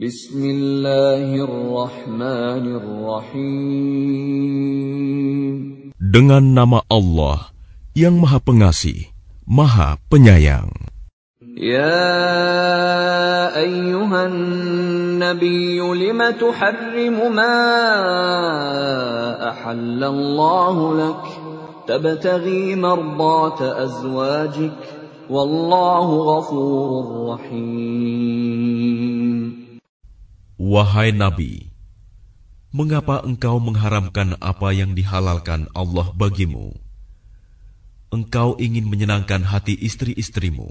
Bismillahirrahmanirrahim. Dengan nama Allah yang Maha Pengasih, Maha Penyayang. يا أيها النبي لم تحرم ما أحل الله لك تبتغي مرضات أزواجك والله غفور رحيم Wahai Nabi, mengapa engkau mengharamkan apa yang dihalalkan Allah bagimu? Engkau ingin menyenangkan hati istri-istrimu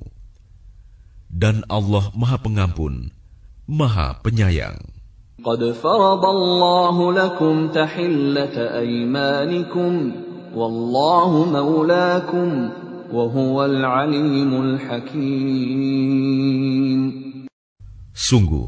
dan Allah Maha Pengampun, Maha Penyayang. قد فرض الله لكم تحلة أيمانكم والله مولاكم وهو العليم الحكيم Sungguh,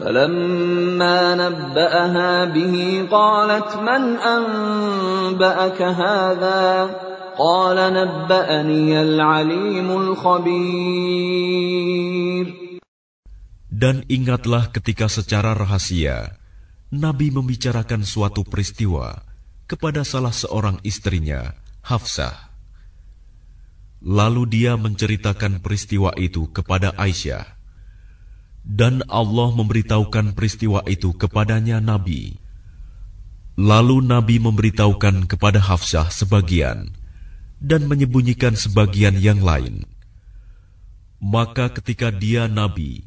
فلما نبأها به قالت من أنبأك هذا قال نبأني العليم الخبير Dan ingatlah ketika secara rahasia Nabi membicarakan suatu peristiwa kepada salah seorang istrinya, Hafsah. Lalu dia menceritakan peristiwa itu kepada Aisyah. Dan Allah memberitahukan peristiwa itu kepadanya Nabi. Lalu Nabi memberitahukan kepada Hafsah sebagian, dan menyembunyikan sebagian yang lain. Maka ketika dia Nabi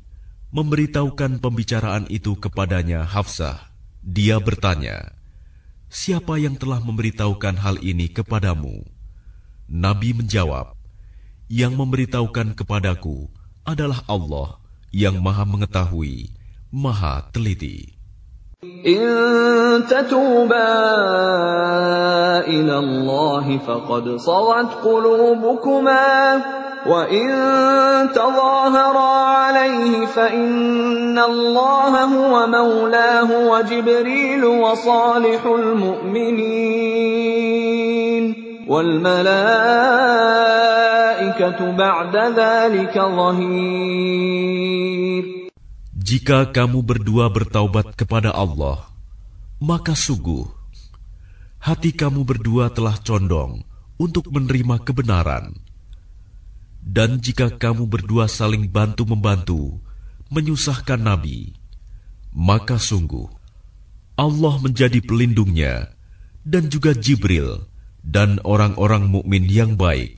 memberitahukan pembicaraan itu kepadanya Hafsah, dia bertanya, Siapa yang telah memberitahukan hal ini kepadamu? Nabi menjawab, Yang memberitahukan kepadaku adalah Allah yang maha mengetahui, maha teliti. إن تتوبا إلى الله فقد صغت قلوبكما وإن تظاهرا عليه فإن الله هو مولاه وجبريل وصالح المؤمنين والملائكة Jika kamu berdua bertaubat kepada Allah, maka sungguh hati kamu berdua telah condong untuk menerima kebenaran. Dan jika kamu berdua saling bantu-membantu menyusahkan Nabi, maka sungguh Allah menjadi pelindungnya dan juga Jibril dan orang-orang mukmin yang baik.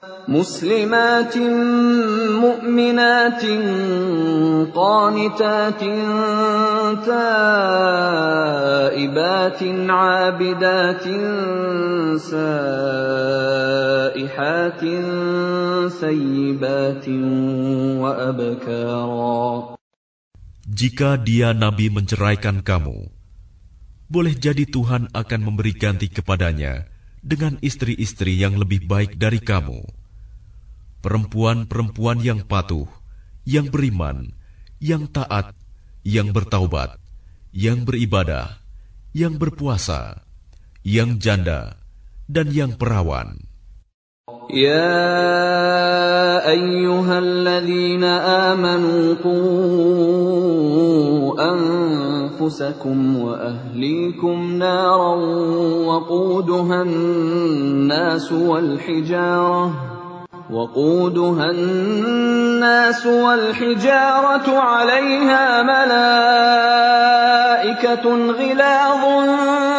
مسلمات مؤمنات قانتات تائبات عابدات سائحات ثيبات وأبكارا Jika dia Nabi menceraikan kamu, boleh jadi Tuhan akan memberi ganti kepadanya dengan istri-istri yang lebih baik dari kamu. Perempuan-perempuan yang patuh, yang beriman, yang taat, yang bertaubat, yang beribadah, yang berpuasa, yang janda, dan yang perawan. يا أيها الذين آمنوا قوا أنفسكم وأهليكم نارا وقودها الناس والحجارة وقودها الناس والحجارة عليها ملائكة غلاظ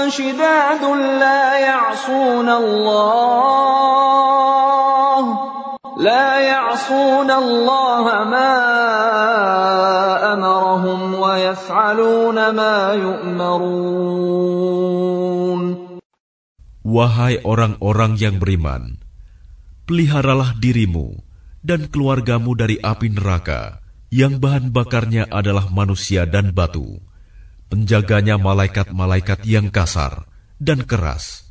شداد لا يعصون الله لا يعصون الله ما أمرهم ويفعلون ما يؤمرون. Wahai orang-orang yang beriman, peliharalah dirimu dan keluargamu dari api neraka yang bahan bakarnya adalah manusia dan batu. Penjaganya malaikat-malaikat yang kasar dan keras,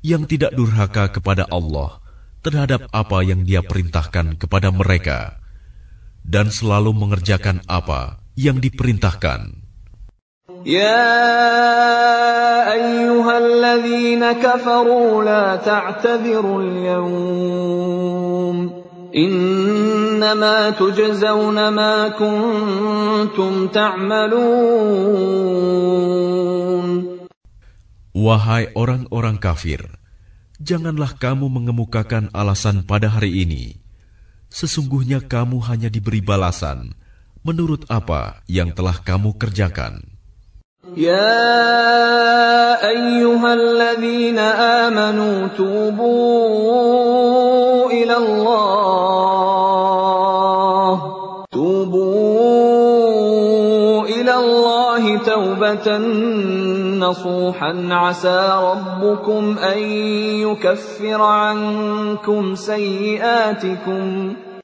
yang tidak durhaka kepada Allah terhadap apa yang Dia perintahkan kepada mereka, dan selalu mengerjakan apa yang diperintahkan. يا أيها الذين كفروا لا تعتذروا اليوم إنما تجزون ما كنتم تعملون Wahai orang-orang kafir, janganlah kamu mengemukakan alasan pada hari ini. Sesungguhnya kamu hanya diberi balasan menurut apa yang telah kamu kerjakan. يا أيها الذين آمنوا توبوا إلى الله. توبوا إلى الله توبة نصوحا. عسى ربكم أن يكفر عنكم سيئاتكم.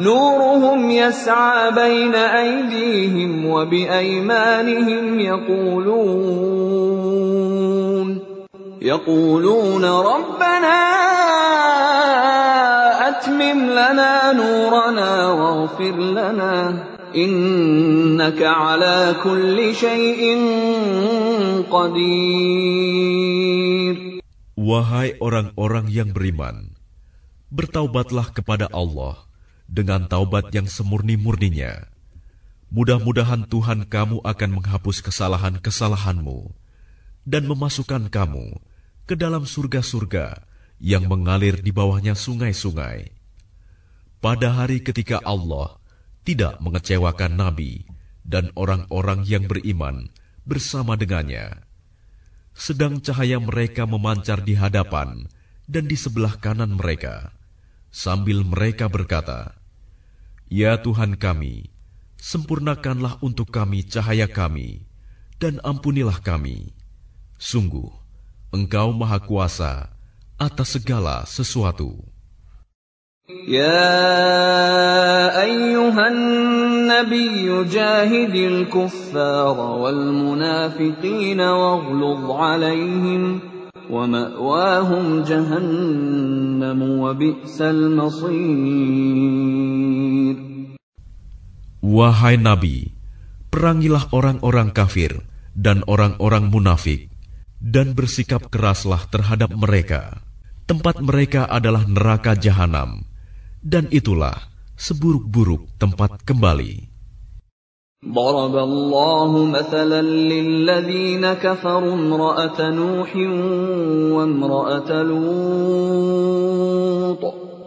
نورهم يسعى بين أيديهم وبأيمانهم يقولون يقولون ربنا أتمم لنا نورنا واغفر لنا إنك على كل شيء قدير. Wahai orang-orang yang beriman, bertaubatlah kepada Allah. Dengan taubat yang semurni-murninya. Mudah-mudahan Tuhan kamu akan menghapus kesalahan-kesalahanmu dan memasukkan kamu ke dalam surga-surga yang mengalir di bawahnya sungai-sungai. Pada hari ketika Allah tidak mengecewakan Nabi dan orang-orang yang beriman bersama dengannya, sedang cahaya mereka memancar di hadapan dan di sebelah kanan mereka, sambil mereka berkata, Ya Tuhan kami, sempurnakanlah untuk kami cahaya kami, dan ampunilah kami. Sungguh, Engkau Maha Kuasa atas segala sesuatu. Ya ayyuhan nabi jahidil kuffar wal munafiqin waghlub alaihim wa ma'wahum jahannam wa bi'sal masir. Wahai Nabi, perangilah orang-orang kafir dan orang-orang munafik, dan bersikap keraslah terhadap mereka. Tempat mereka adalah neraka jahanam, dan itulah seburuk-buruk tempat kembali. ضرب الله مثلا للذين كفروا امرأة نوح وامرأة لوط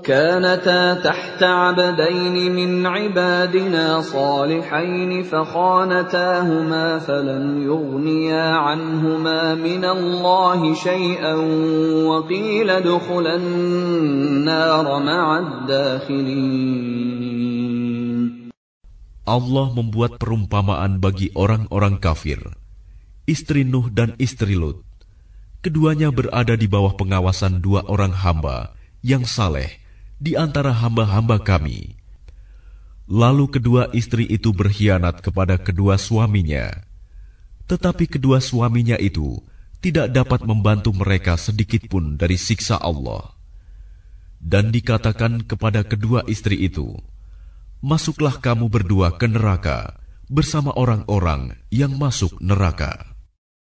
كانتا تحت عبدين من عبادنا صالحين فخانتاهما فلم يغنيا عنهما من الله شيئا وقيل ادخلا النار مع الداخلين Allah membuat perumpamaan bagi orang-orang kafir, istri Nuh dan istri Lut. Keduanya berada di bawah pengawasan dua orang hamba yang saleh di antara hamba-hamba kami. Lalu kedua istri itu berkhianat kepada kedua suaminya, tetapi kedua suaminya itu tidak dapat membantu mereka sedikit pun dari siksa Allah. Dan dikatakan kepada kedua istri itu, Masuklah kamu berdua ke neraka bersama orang-orang yang masuk neraka.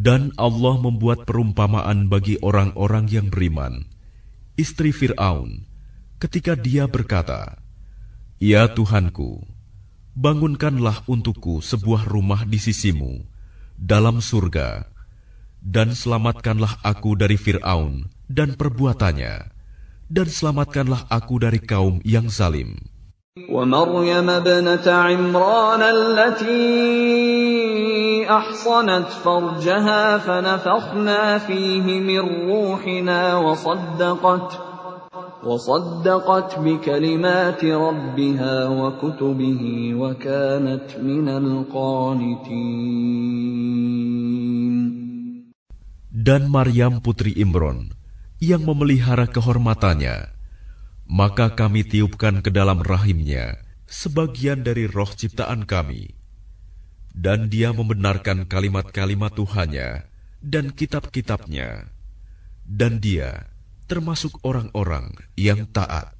Dan Allah membuat perumpamaan bagi orang-orang yang beriman, istri Fir'aun, ketika dia berkata, Ya Tuhanku, bangunkanlah untukku sebuah rumah di sisimu, dalam surga, dan selamatkanlah aku dari Fir'aun dan perbuatannya, dan selamatkanlah aku dari kaum yang zalim. ومريم ابنة عمران التي أحصنت فرجها فنفخنا فيه من روحنا وصدقت وصدقت بكلمات ربها وكتبه وكانت من القانتين. Dan Maryam putri Imron yang memelihara kehormatannya maka kami tiupkan ke dalam rahimnya sebagian dari roh ciptaan kami. Dan dia membenarkan kalimat-kalimat Tuhannya dan kitab-kitabnya. Dan dia termasuk orang-orang yang taat.